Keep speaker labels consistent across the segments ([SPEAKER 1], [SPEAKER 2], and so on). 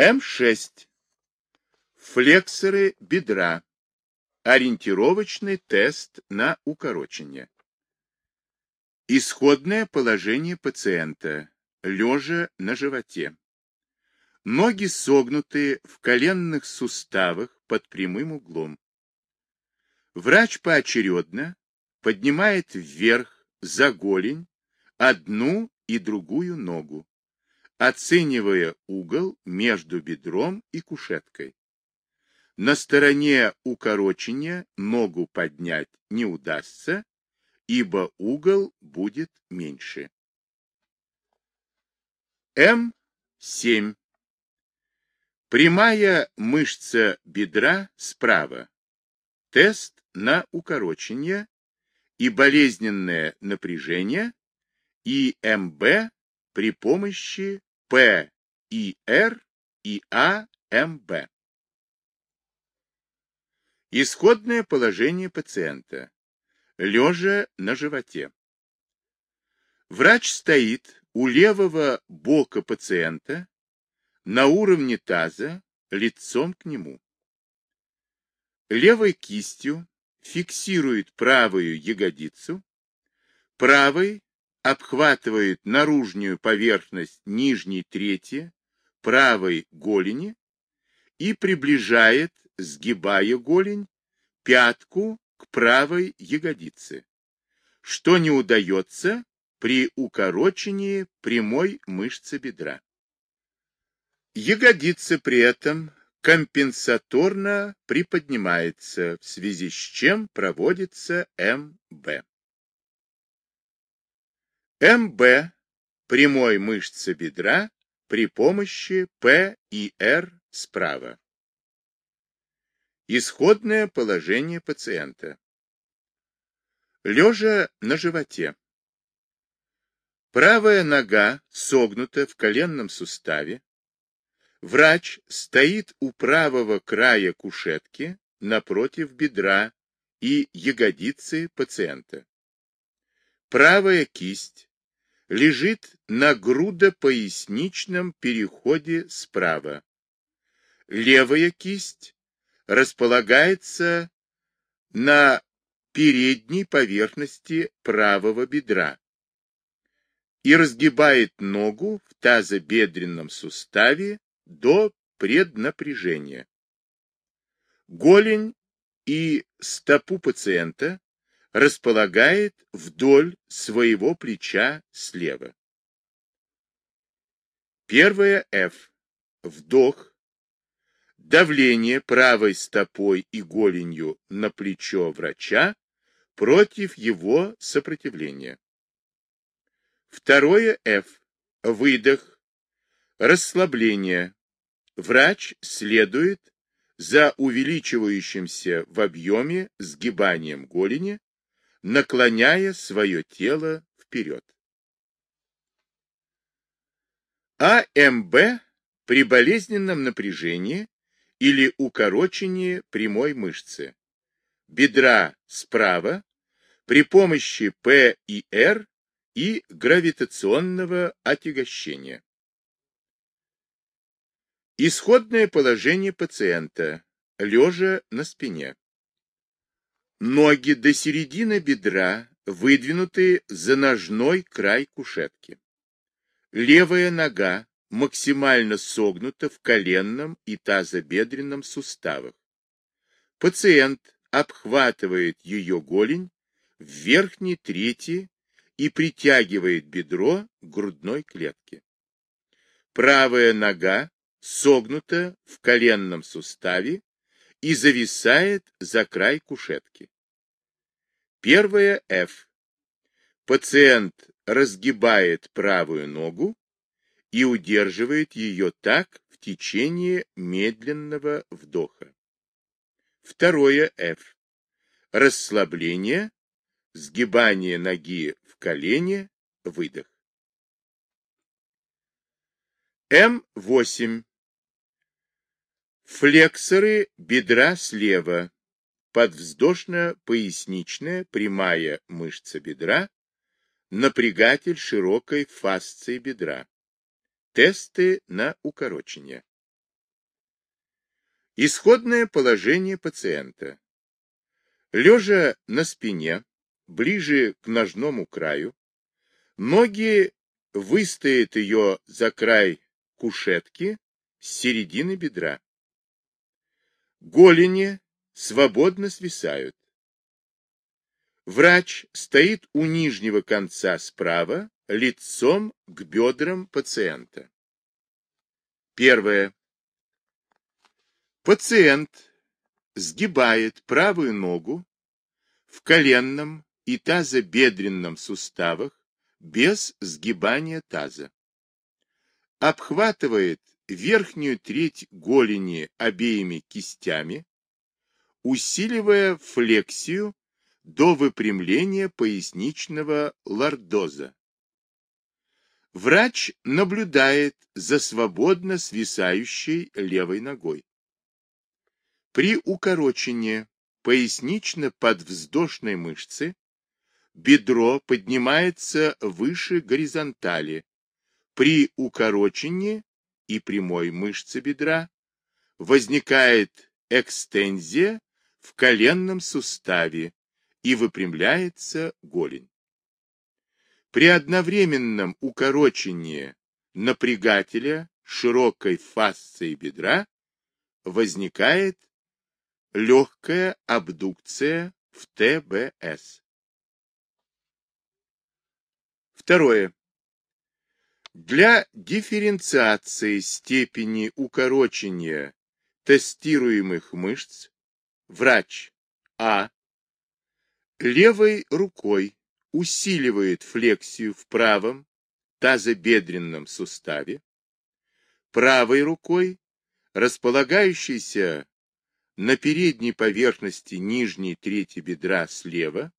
[SPEAKER 1] М6. Флексоры бедра. Ориентировочный тест на укорочение. Исходное положение пациента, лежа на животе. Ноги согнуты в коленных суставах под прямым углом. Врач поочередно поднимает вверх за голень одну и другую ногу, оценивая угол между бедром и кушеткой. На стороне укорочения ногу поднять не удастся, ибо угол будет меньше. М7. Прямая мышца бедра справа. Тест на укорочение и болезненное напряжение и МБ при помощи П и Р и А МБ. Исходное положение пациента. Лежа на животе. Врач стоит у левого бока пациента на уровне таза, лицом к нему. Левой кистью фиксирует правую ягодицу, правой обхватывает наружную поверхность нижней трети правой голени и приближает, сгибая голень, пятку к правой ягодице, что не удается при укорочении прямой мышцы бедра. Ягодица при этом компенсаторно приподнимается, в связи с чем проводится МБ. МБ прямой мышцы бедра при помощи П и Р справа. Исходное положение пациента. Лежа на животе. Правая нога согнута в коленном суставе. Врач стоит у правого края кушетки напротив бедра и ягодицы пациента. Правая кисть лежит на грудопоясничном переходе справа. Левая кисть располагается на передней поверхности правого бедра и разгибает ногу в тазобедренном суставе до преднапряжения. Голень и стопу пациента располагает вдоль своего плеча слева. Первое F. Вдох. Давление правой стопой и голенью на плечо врача против его сопротивления. Второе F. Выдох. Расслабление. Врач следует за увеличивающимся в объеме сгибанием голени наклоняя свое тело вперед. АМБ при болезненном напряжении или укорочении прямой мышцы. Бедра справа при помощи П и Р и гравитационного отягощения. Исходное положение пациента, лежа на спине. Ноги до середины бедра выдвинуты за ножной край кушетки. Левая нога максимально согнута в коленном и тазобедренном суставах. Пациент обхватывает ее голень в верхней трети и притягивает бедро к грудной клетке. Правая нога согнута в коленном суставе и зависает за край кушетки. Первое F. Пациент разгибает правую ногу и удерживает ее так в течение медленного вдоха. Второе F. Расслабление, сгибание ноги в колене, выдох. М8. Флексоры бедра слева. Подвздошно-поясничная прямая мышца бедра. Напрягатель широкой фасции бедра. Тесты на укорочение. Исходное положение пациента. Лежа на спине, ближе к ножному краю, ноги выстоят ее за край кушетки с середины бедра. Голени свободно свисают. Врач стоит у нижнего конца справа, лицом к бедрам пациента. Первое. Пациент сгибает правую ногу в коленном и тазобедренном суставах без сгибания таза. Обхватывает верхнюю треть голени обеими кистями, усиливая флексию до выпрямления поясничного лордоза. Врач наблюдает за свободно свисающей левой ногой. При укорочении пояснично-подвздошной мышцы бедро поднимается выше горизонтали. При укорочении и прямой мышцы бедра возникает экстензия в коленном суставе и выпрямляется голень. При одновременном укорочении напрягателя широкой фасции бедра возникает легкая абдукция в ТБС. Второе. Для дифференциации степени укорочения тестируемых мышц врач А левой рукой усиливает флексию в правом тазобедренном суставе, правой рукой, располагающейся на передней поверхности нижней трети бедра слева,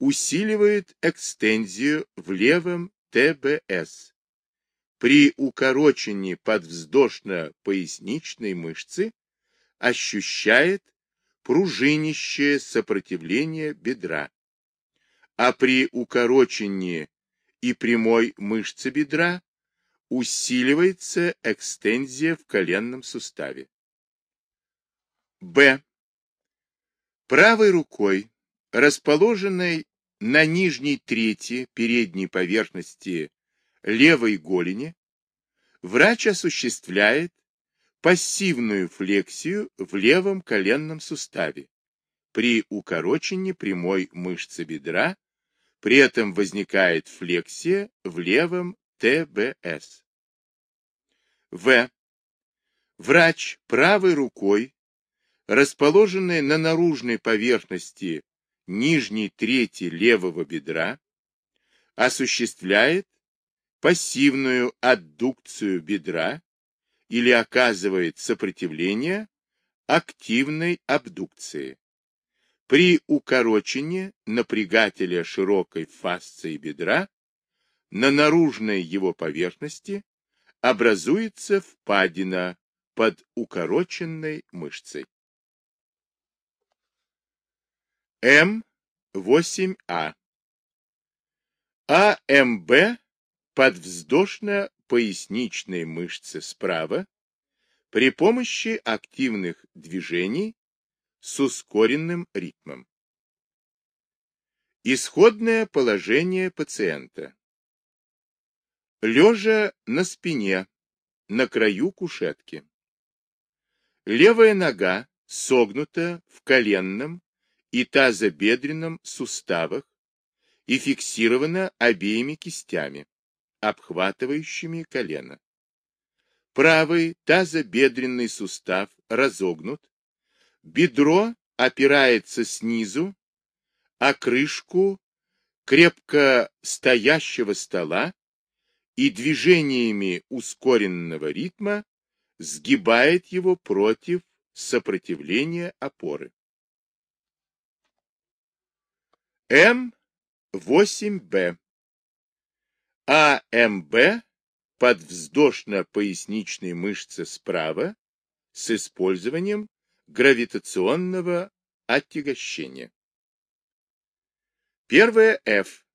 [SPEAKER 1] усиливает экстензию в левом ТБС при укорочении подвздошно-поясничной мышцы ощущает пружинищее сопротивление бедра, а при укорочении и прямой мышцы бедра усиливается экстензия в коленном суставе. Б. Правой рукой, расположенной на нижней трети передней поверхности левой голени врач осуществляет пассивную флексию в левом коленном суставе при укорочении прямой мышцы бедра, при этом возникает флексия в левом ТБС. В. Врач правой рукой, расположенной на наружной поверхности нижней трети левого бедра, осуществляет пассивную аддукцию бедра или оказывает сопротивление активной абдукции. При укорочении напрягателя широкой фасции бедра на наружной его поверхности образуется впадина под укороченной мышцей. М8А АМБ подвздошно-поясничной мышцы справа при помощи активных движений с ускоренным ритмом. Исходное положение пациента. Лежа на спине, на краю кушетки. Левая нога согнута в коленном и тазобедренном суставах и фиксирована обеими кистями обхватывающими колено. Правый тазобедренный сустав разогнут, бедро опирается снизу, а крышку крепко стоящего стола и движениями ускоренного ритма сгибает его против сопротивления опоры. М8Б АМБ подвздошно-поясничной мышцы справа с использованием гравитационного отягощения. Первое F.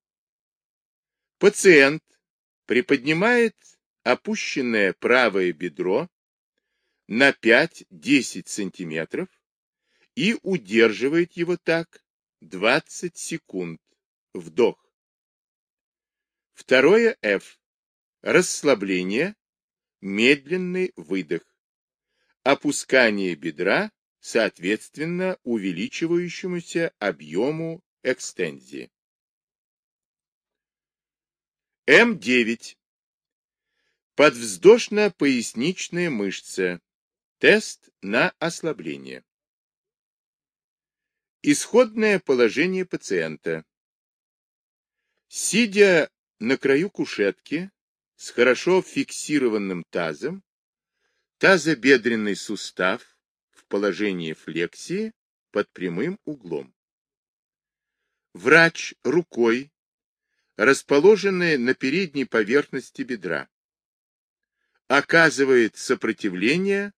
[SPEAKER 1] Пациент приподнимает опущенное правое бедро на 5-10 сантиметров и удерживает его так 20 секунд. Вдох. Второе F. Расслабление, медленный выдох. Опускание бедра, соответственно увеличивающемуся объему экстензии. М9. Подвздошно-поясничная мышца. Тест на ослабление. Исходное положение пациента. Сидя на краю кушетки с хорошо фиксированным тазом, тазобедренный сустав в положении флексии под прямым углом. Врач рукой, расположенной на передней поверхности бедра, оказывает сопротивление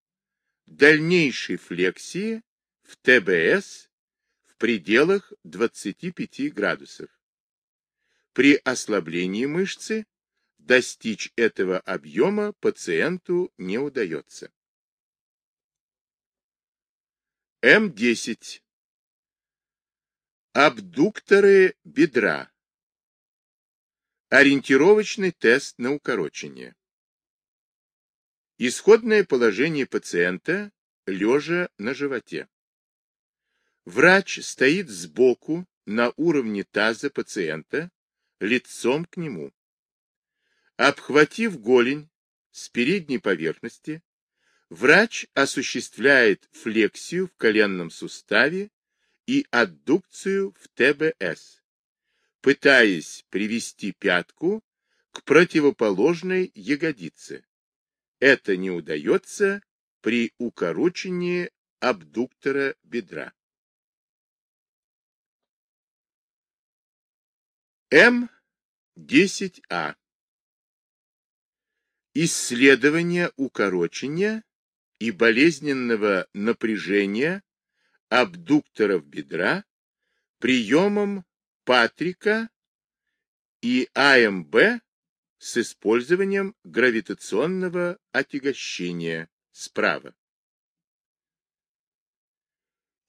[SPEAKER 1] дальнейшей флексии в ТБС в пределах 25 градусов. При ослаблении мышцы достичь этого объема пациенту не удается. М10. Абдукторы бедра. Ориентировочный тест на укорочение. Исходное положение пациента лежа на животе. Врач стоит сбоку на уровне таза пациента лицом к нему. Обхватив голень с передней поверхности, врач осуществляет флексию в коленном суставе и аддукцию в ТБС, пытаясь привести пятку к противоположной ягодице. Это не удается при укорочении абдуктора бедра. М10А. Исследование укорочения и болезненного напряжения абдукторов бедра приемом Патрика и АМБ с использованием гравитационного отягощения справа.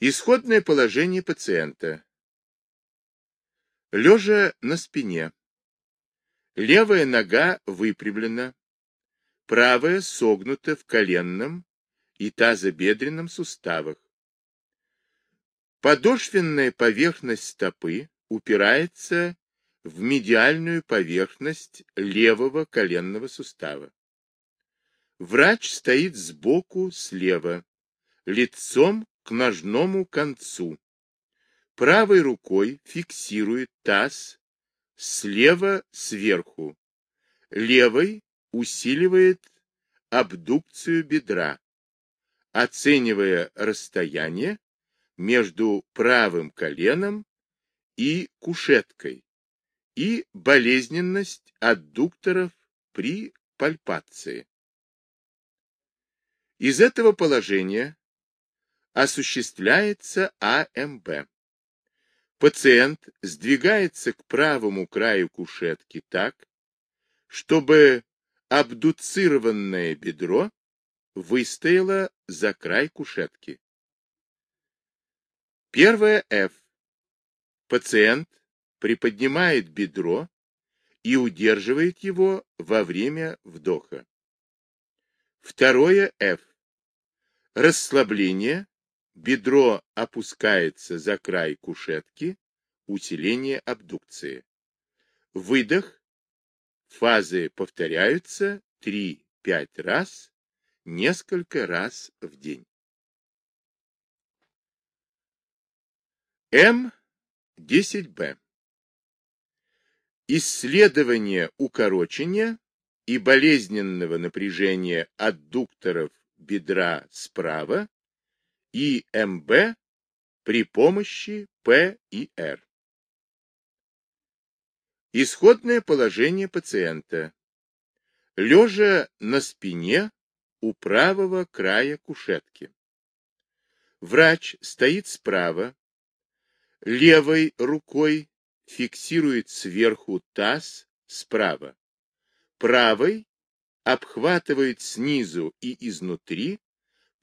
[SPEAKER 1] Исходное положение пациента. Лежа на спине. Левая нога выпрямлена, правая согнута в коленном и тазобедренном суставах. Подошвенная поверхность стопы упирается в медиальную поверхность левого коленного сустава. Врач стоит сбоку слева, лицом к ножному концу Правой рукой фиксирует таз слева сверху, левой усиливает абдукцию бедра, оценивая расстояние между правым коленом и кушеткой и болезненность аддукторов при пальпации. Из этого положения осуществляется АМБ. Пациент сдвигается к правому краю кушетки так, чтобы абдуцированное бедро выстояло за край кушетки. Первое F. Пациент приподнимает бедро и удерживает его во время вдоха. Второе F. Расслабление Бедро опускается за край кушетки, усиление абдукции. Выдох. Фазы повторяются 3-5 раз, несколько раз в день. М10Б. Исследование укорочения и болезненного напряжения аддукторов бедра справа и МБ при помощи П и Р. Исходное положение пациента. Лежа на спине у правого края кушетки. Врач стоит справа, левой рукой фиксирует сверху таз справа, правой обхватывает снизу и изнутри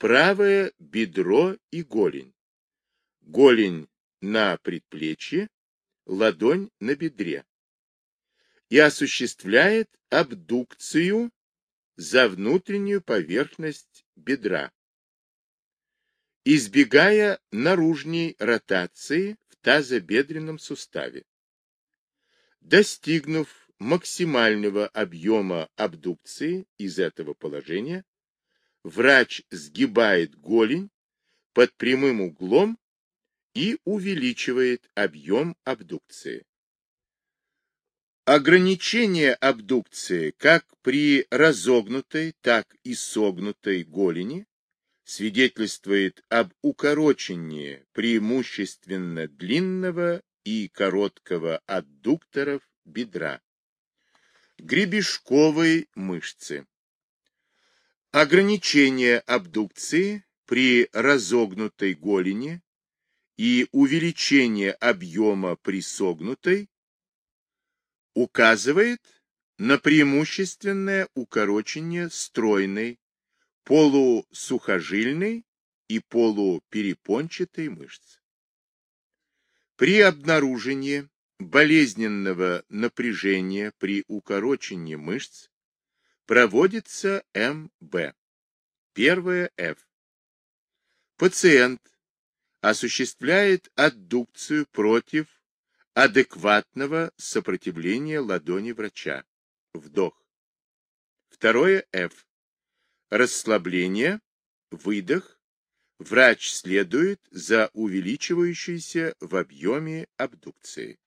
[SPEAKER 1] правое бедро и голень. Голень на предплечье, ладонь на бедре. И осуществляет абдукцию за внутреннюю поверхность бедра, избегая наружней ротации в тазобедренном суставе. Достигнув максимального объема абдукции из этого положения, врач сгибает голень под прямым углом и увеличивает объем абдукции. Ограничение абдукции как при разогнутой, так и согнутой голени свидетельствует об укорочении преимущественно длинного и короткого аддукторов бедра, гребешковой мышцы. Ограничение абдукции при разогнутой голени и увеличение объема при согнутой указывает на преимущественное укорочение стройной, полусухожильной и полуперепончатой мышц. При обнаружении болезненного напряжения при укорочении мышц проводится МБ. Первое F. Пациент осуществляет аддукцию против адекватного сопротивления ладони врача. Вдох. Второе F. Расслабление, выдох. Врач следует за увеличивающейся в объеме абдукции.